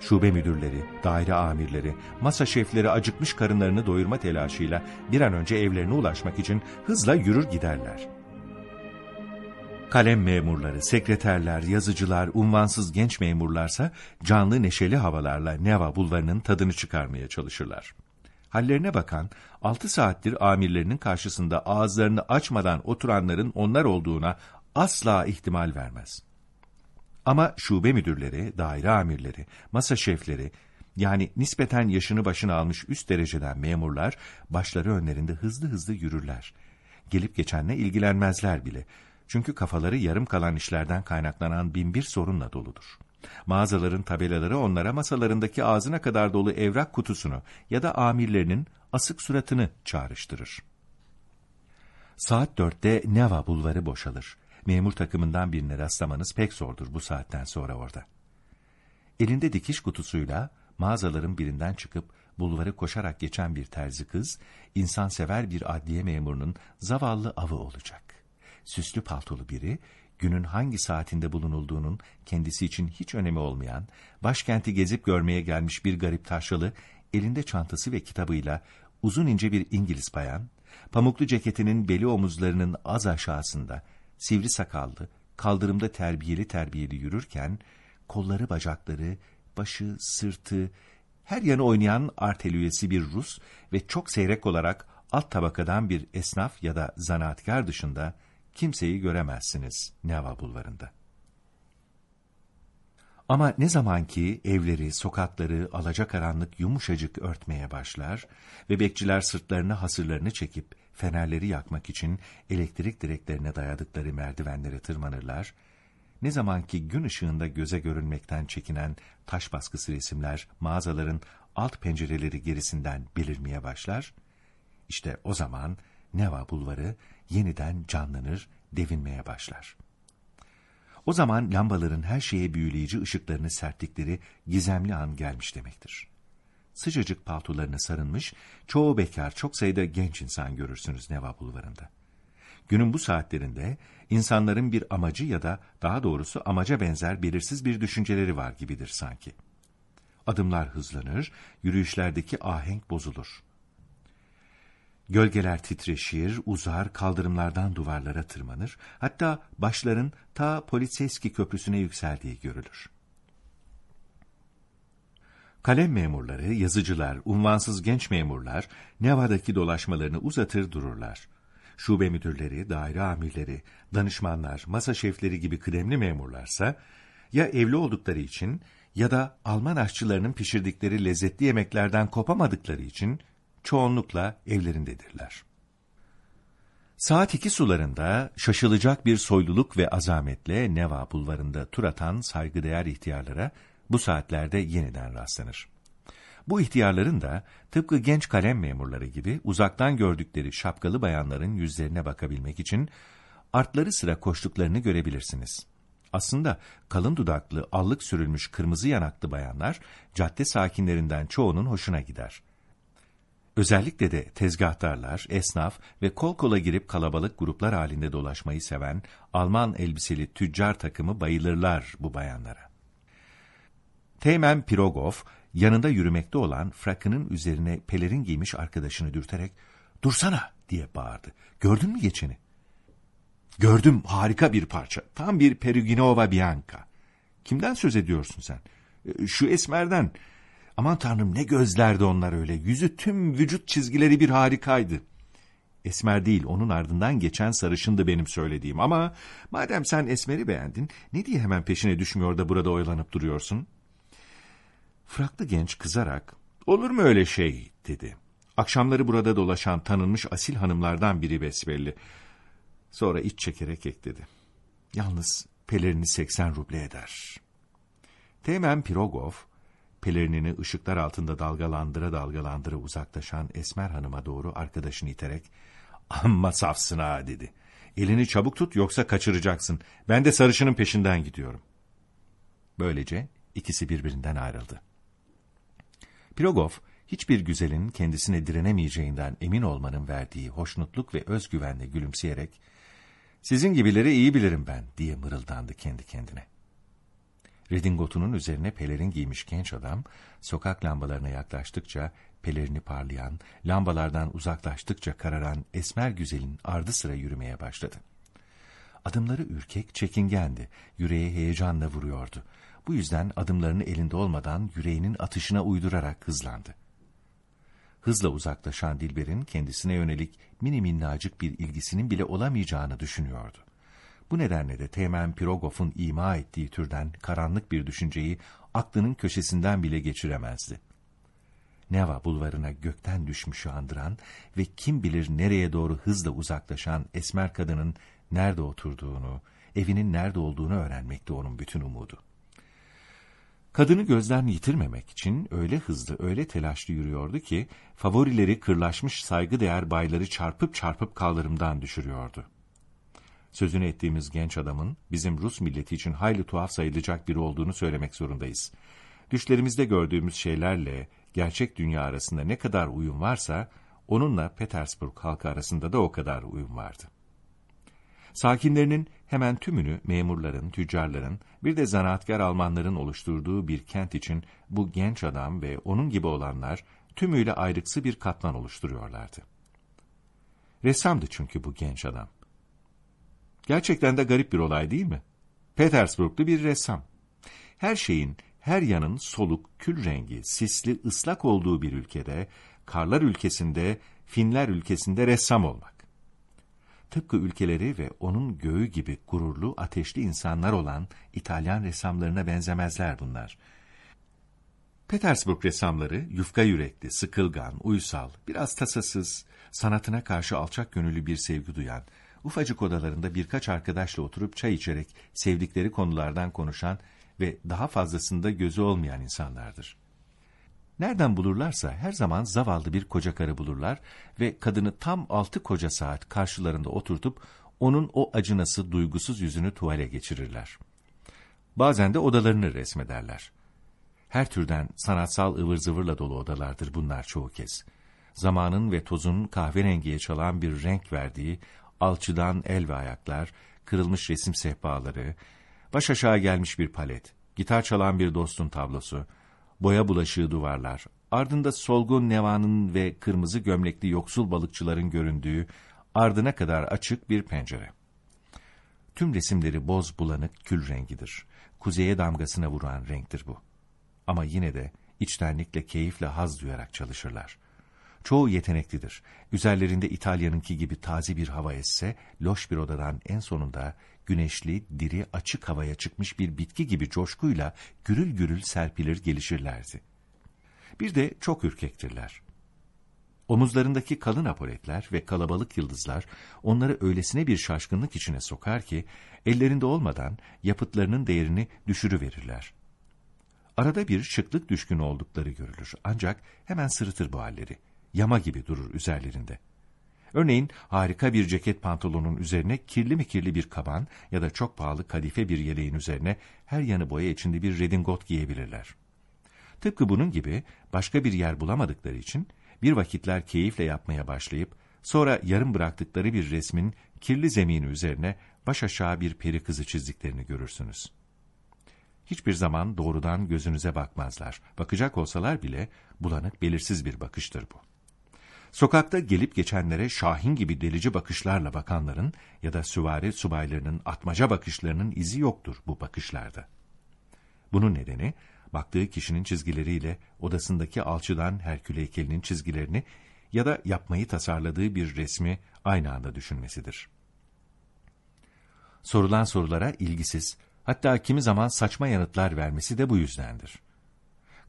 Şube müdürleri, daire amirleri, masa şefleri acıkmış karınlarını doyurma telaşıyla bir an önce evlerine ulaşmak için hızla yürür giderler. Kalem memurları, sekreterler, yazıcılar, unvansız genç memurlarsa canlı neşeli havalarla Neva bulvarının tadını çıkarmaya çalışırlar. Hallerine bakan, altı saattir amirlerinin karşısında ağızlarını açmadan oturanların onlar olduğuna asla ihtimal vermez. Ama şube müdürleri, daire amirleri, masa şefleri, yani nispeten yaşını başına almış üst dereceden memurlar, başları önlerinde hızlı hızlı yürürler. Gelip geçenle ilgilenmezler bile. Çünkü kafaları yarım kalan işlerden kaynaklanan binbir sorunla doludur. Mağazaların tabelaları onlara masalarındaki ağzına kadar dolu evrak kutusunu ya da amirlerinin asık suratını çağrıştırır. Saat dörtte Neva bulvarı boşalır. Memur takımından birine rastlamanız pek zordur bu saatten sonra orada. Elinde dikiş kutusuyla mağazaların birinden çıkıp bulvarı koşarak geçen bir terzi kız, insansever bir adliye memurunun zavallı avı olacak. Süslü paltolu biri, günün hangi saatinde bulunulduğunun kendisi için hiç önemi olmayan, başkenti gezip görmeye gelmiş bir garip taşralı, elinde çantası ve kitabıyla uzun ince bir İngiliz bayan, pamuklu ceketinin beli omuzlarının az aşağısında, sivri sakallı, kaldırımda terbiyeli terbiyeli yürürken, kolları bacakları, başı, sırtı, her yanı oynayan artelüyesi bir Rus ve çok seyrek olarak alt tabakadan bir esnaf ya da zanaatkar dışında kimseyi göremezsiniz Neva bulvarında. Ama ne zaman ki evleri, sokakları alacakaranlık yumuşacık örtmeye başlar ve bekçiler sırtlarını hasırlarını çekip fenerleri yakmak için elektrik direklerine dayadıkları merdivenlere tırmanırlar, ne zaman ki gün ışığında göze görünmekten çekinen taş baskısı resimler mağazaların alt pencereleri gerisinden belirmeye başlar, işte o zaman Neva bulvarı yeniden canlanır, devinmeye başlar. O zaman lambaların her şeye büyüleyici ışıklarını serttikleri gizemli an gelmiş demektir. Sıcacık paltolarını sarınmış, çoğu bekar, çok sayıda genç insan görürsünüz Neva bulvarında. Günün bu saatlerinde insanların bir amacı ya da daha doğrusu amaca benzer belirsiz bir düşünceleri var gibidir sanki. Adımlar hızlanır, yürüyüşlerdeki ahenk bozulur. Gölgeler titreşir, uzar, kaldırımlardan duvarlara tırmanır, hatta başların ta Politseski köprüsüne yükseldiği görülür. Kalem memurları, yazıcılar, unvansız genç memurlar Neva'daki dolaşmalarını uzatır dururlar. Şube müdürleri, daire amirleri, danışmanlar, masa şefleri gibi kıdemli memurlarsa ya evli oldukları için ya da Alman aşçılarının pişirdikleri lezzetli yemeklerden kopamadıkları için çoğunlukla evlerindedirler. Saat iki sularında şaşılacak bir soyluluk ve azametle Neva bulvarında tur atan saygıdeğer ihtiyarlara bu saatlerde yeniden rastlanır. Bu ihtiyarların da tıpkı genç kalem memurları gibi uzaktan gördükleri şapkalı bayanların yüzlerine bakabilmek için artları sıra koştuklarını görebilirsiniz. Aslında kalın dudaklı, allık sürülmüş kırmızı yanaklı bayanlar cadde sakinlerinden çoğunun hoşuna gider. Özellikle de tezgahtarlar, esnaf ve kol kola girip kalabalık gruplar halinde dolaşmayı seven Alman elbiseli tüccar takımı bayılırlar bu bayanlara. Teğmen Pirogov, yanında yürümekte olan frakının üzerine pelerin giymiş arkadaşını dürterek, ''Dursana!'' diye bağırdı. ''Gördün mü geçeni?'' ''Gördüm, harika bir parça. Tam bir Peruginova Bianca.'' ''Kimden söz ediyorsun sen?'' E, ''Şu esmerden.'' Aman tanrım ne gözlerdi onlar öyle. Yüzü tüm vücut çizgileri bir harikaydı. Esmer değil, onun ardından geçen sarışındı benim söylediğim ama madem sen Esmer'i beğendin, ne diye hemen peşine düşmüyor da burada oyalanıp duruyorsun? Fraklı genç kızarak, olur mu öyle şey, dedi. Akşamları burada dolaşan tanınmış asil hanımlardan biri besbelli. Sonra iç çekerek ekledi. Yalnız pelerini 80 ruble eder. Teğmen Pirogov, pelerinini ışıklar altında dalgalandıra dalgalandıra uzaklaşan Esmer Hanım'a doğru arkadaşını iterek ''Amma safsın ha'' dedi. ''Elini çabuk tut yoksa kaçıracaksın. Ben de sarışının peşinden gidiyorum.'' Böylece ikisi birbirinden ayrıldı. Pirogov, hiçbir güzelin kendisine direnemeyeceğinden emin olmanın verdiği hoşnutluk ve özgüvenle gülümseyerek, ''Sizin gibileri iyi bilirim ben.'' diye mırıldandı kendi kendine. Redingotunun üzerine pelerin giymiş genç adam, sokak lambalarına yaklaştıkça pelerini parlayan, lambalardan uzaklaştıkça kararan esmer güzelin ardı sıra yürümeye başladı. Adımları ürkek, çekingendi, yüreğe heyecanla vuruyordu. Bu yüzden adımlarını elinde olmadan yüreğinin atışına uydurarak hızlandı. Hızla uzaklaşan Dilber'in kendisine yönelik mini minnacık bir ilgisinin bile olamayacağını düşünüyordu. Bu nedenle de Teğmen Pirogov'un ima ettiği türden karanlık bir düşünceyi aklının köşesinden bile geçiremezdi. Neva bulvarına gökten düşmüşü andıran ve kim bilir nereye doğru hızla uzaklaşan esmer kadının nerede oturduğunu, evinin nerede olduğunu öğrenmekti onun bütün umudu. Kadını gözden yitirmemek için öyle hızlı, öyle telaşlı yürüyordu ki, favorileri kırlaşmış saygıdeğer bayları çarpıp çarpıp kaldırımdan düşürüyordu. Sözünü ettiğimiz genç adamın bizim Rus milleti için hayli tuhaf sayılacak biri olduğunu söylemek zorundayız. Düşlerimizde gördüğümüz şeylerle gerçek dünya arasında ne kadar uyum varsa, onunla Petersburg halkı arasında da o kadar uyum vardı. Sakinlerinin hemen tümünü memurların, tüccarların, bir de zanaatkar Almanların oluşturduğu bir kent için bu genç adam ve onun gibi olanlar tümüyle ayrıksı bir katman oluşturuyorlardı. Ressamdı çünkü bu genç adam. Gerçekten de garip bir olay değil mi? Petersburglu bir ressam. Her şeyin, her yanın soluk, kül rengi, sisli, ıslak olduğu bir ülkede, karlar ülkesinde, Finler ülkesinde ressam olmak. Tıpkı ülkeleri ve onun göğü gibi gururlu, ateşli insanlar olan İtalyan ressamlarına benzemezler bunlar. Petersburg ressamları yufka yürekli, sıkılgan, uysal, biraz tasasız, sanatına karşı alçak gönüllü bir sevgi duyan, ufacık odalarında birkaç arkadaşla oturup çay içerek sevdikleri konulardan konuşan ve daha fazlasında gözü olmayan insanlardır. Nereden bulurlarsa her zaman zavallı bir koca karı bulurlar ve kadını tam altı koca saat karşılarında oturtup onun o acınası duygusuz yüzünü tuvale geçirirler. Bazen de odalarını resmederler. Her türden sanatsal ıvır zıvırla dolu odalardır bunlar çoğu kez. Zamanın ve tozun kahverengiye çalan bir renk verdiği alçıdan el ve ayaklar, kırılmış resim sehpaları, baş aşağı gelmiş bir palet, gitar çalan bir dostun tablosu, boya bulaşığı duvarlar, ardında solgun nevanın ve kırmızı gömlekli yoksul balıkçıların göründüğü, ardına kadar açık bir pencere. Tüm resimleri boz bulanık kül rengidir. Kuzeye damgasına vuran renktir bu. Ama yine de içtenlikle, keyifle haz duyarak çalışırlar. Çoğu yeteneklidir. Üzerlerinde İtalya'nınki gibi taze bir hava esse, loş bir odadan en sonunda güneşli, diri, açık havaya çıkmış bir bitki gibi coşkuyla gürül gürül serpilir gelişirlerdi. Bir de çok ürkektirler. Omuzlarındaki kalın apoletler ve kalabalık yıldızlar onları öylesine bir şaşkınlık içine sokar ki, ellerinde olmadan yapıtlarının değerini düşürüverirler. Arada bir şıklık düşkünü oldukları görülür ancak hemen sırıtır bu halleri. Yama gibi durur üzerlerinde. Örneğin harika bir ceket pantolonun üzerine kirli mi kirli bir kaban ya da çok pahalı kadife bir yeleğin üzerine her yanı boya içinde bir redingot giyebilirler. Tıpkı bunun gibi başka bir yer bulamadıkları için bir vakitler keyifle yapmaya başlayıp sonra yarım bıraktıkları bir resmin kirli zemini üzerine baş aşağı bir peri kızı çizdiklerini görürsünüz. Hiçbir zaman doğrudan gözünüze bakmazlar. Bakacak olsalar bile bulanık belirsiz bir bakıştır bu. Sokakta gelip geçenlere şahin gibi delici bakışlarla bakanların ya da süvari subaylarının atmaca bakışlarının izi yoktur bu bakışlarda. Bunun nedeni, baktığı kişinin çizgileriyle odasındaki alçıdan Herkül heykelinin çizgilerini ya da yapmayı tasarladığı bir resmi aynı anda düşünmesidir. Sorulan sorulara ilgisiz, hatta kimi zaman saçma yanıtlar vermesi de bu yüzdendir.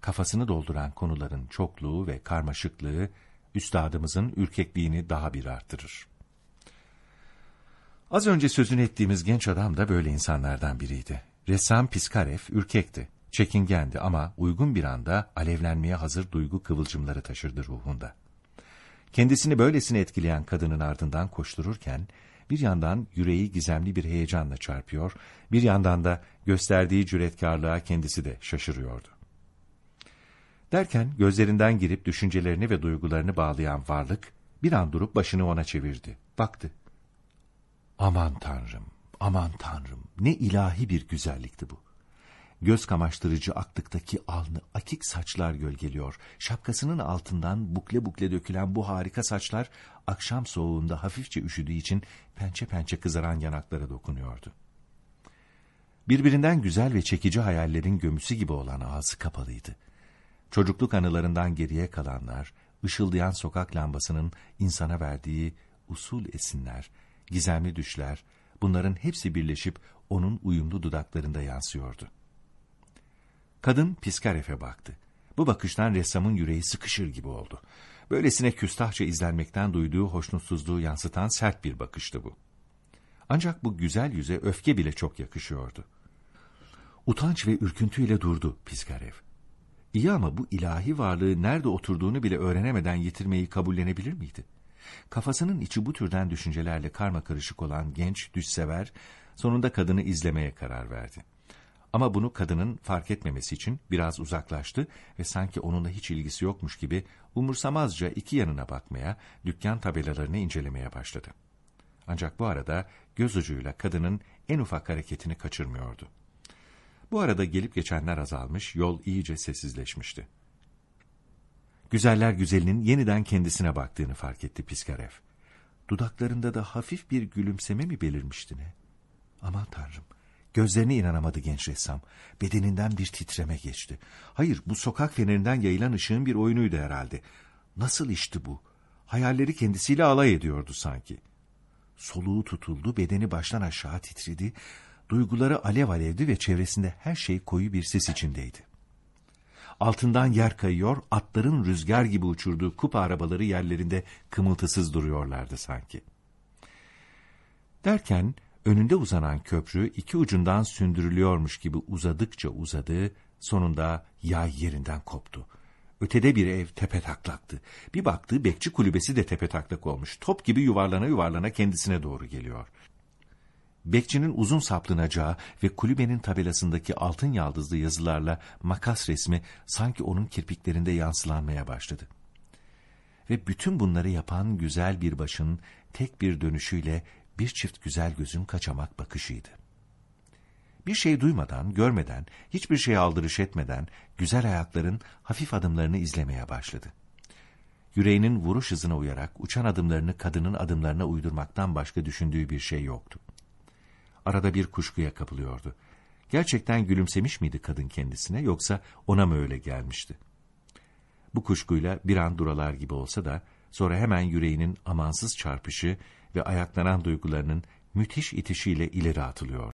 Kafasını dolduran konuların çokluğu ve karmaşıklığı üstadımızın ürkekliğini daha bir arttırır. Az önce sözünü ettiğimiz genç adam da böyle insanlardan biriydi. Ressam Piskarev ürkekti, çekingendi ama uygun bir anda alevlenmeye hazır duygu kıvılcımları taşırdı ruhunda. Kendisini böylesine etkileyen kadının ardından koştururken, bir yandan yüreği gizemli bir heyecanla çarpıyor, bir yandan da gösterdiği cüretkarlığa kendisi de şaşırıyordu. Derken gözlerinden girip düşüncelerini ve duygularını bağlayan varlık bir an durup başını ona çevirdi. Baktı. Aman tanrım, aman tanrım ne ilahi bir güzellikti bu. Göz kamaştırıcı aklıktaki alnı akik saçlar gölgeliyor. Şapkasının altından bukle bukle dökülen bu harika saçlar akşam soğuğunda hafifçe üşüdüğü için pençe pençe kızaran yanaklara dokunuyordu. Birbirinden güzel ve çekici hayallerin gömüsü gibi olan ağzı kapalıydı. Çocukluk anılarından geriye kalanlar, ışıldayan sokak lambasının insana verdiği usul esinler, gizemli düşler, bunların hepsi birleşip onun uyumlu dudaklarında yansıyordu. Kadın Piskaref'e baktı. Bu bakıştan ressamın yüreği sıkışır gibi oldu. Böylesine küstahça izlenmekten duyduğu hoşnutsuzluğu yansıtan sert bir bakıştı bu. Ancak bu güzel yüze öfke bile çok yakışıyordu. Utanç ve ürküntüyle durdu Piskarev. İyi ama bu ilahi varlığı nerede oturduğunu bile öğrenemeden yitirmeyi kabullenebilir miydi? Kafasının içi bu türden düşüncelerle karma karışık olan genç düşsever, sonunda kadını izlemeye karar verdi. Ama bunu kadının fark etmemesi için biraz uzaklaştı ve sanki onunla hiç ilgisi yokmuş gibi umursamazca iki yanına bakmaya, dükkan tabelalarını incelemeye başladı. Ancak bu arada göz ucuyla kadının en ufak hareketini kaçırmıyordu. Bu arada gelip geçenler azalmış, yol iyice sessizleşmişti. Güzeller güzelinin yeniden kendisine baktığını fark etti Piskarev. Dudaklarında da hafif bir gülümseme mi belirmişti ne? Aman tanrım, gözlerine inanamadı genç ressam. Bedeninden bir titreme geçti. Hayır, bu sokak fenerinden yayılan ışığın bir oyunuydu herhalde. Nasıl işti bu? Hayalleri kendisiyle alay ediyordu sanki. Soluğu tutuldu, bedeni baştan aşağı titredi, duyguları alev alevdi ve çevresinde her şey koyu bir ses içindeydi. Altından yer kayıyor, atların rüzgar gibi uçurduğu kupa arabaları yerlerinde kımıltısız duruyorlardı sanki. Derken önünde uzanan köprü iki ucundan sündürülüyormuş gibi uzadıkça uzadı, sonunda yay yerinden koptu. Ötede bir ev tepe taklaktı. Bir baktı bekçi kulübesi de tepe taklak olmuş. Top gibi yuvarlana yuvarlana kendisine doğru geliyor. Bekçinin uzun saplanacağı ve kulübenin tabelasındaki altın yaldızlı yazılarla makas resmi sanki onun kirpiklerinde yansılanmaya başladı. Ve bütün bunları yapan güzel bir başın tek bir dönüşüyle bir çift güzel gözün kaçamak bakışıydı. Bir şey duymadan, görmeden, hiçbir şeye aldırış etmeden güzel ayakların hafif adımlarını izlemeye başladı. Yüreğinin vuruş hızına uyarak uçan adımlarını kadının adımlarına uydurmaktan başka düşündüğü bir şey yoktu. Arada bir kuşkuya kapılıyordu. Gerçekten gülümsemiş miydi kadın kendisine yoksa ona mı öyle gelmişti? Bu kuşkuyla bir an duralar gibi olsa da sonra hemen yüreğinin amansız çarpışı ve ayaklanan duygularının müthiş itişiyle ileri atılıyor.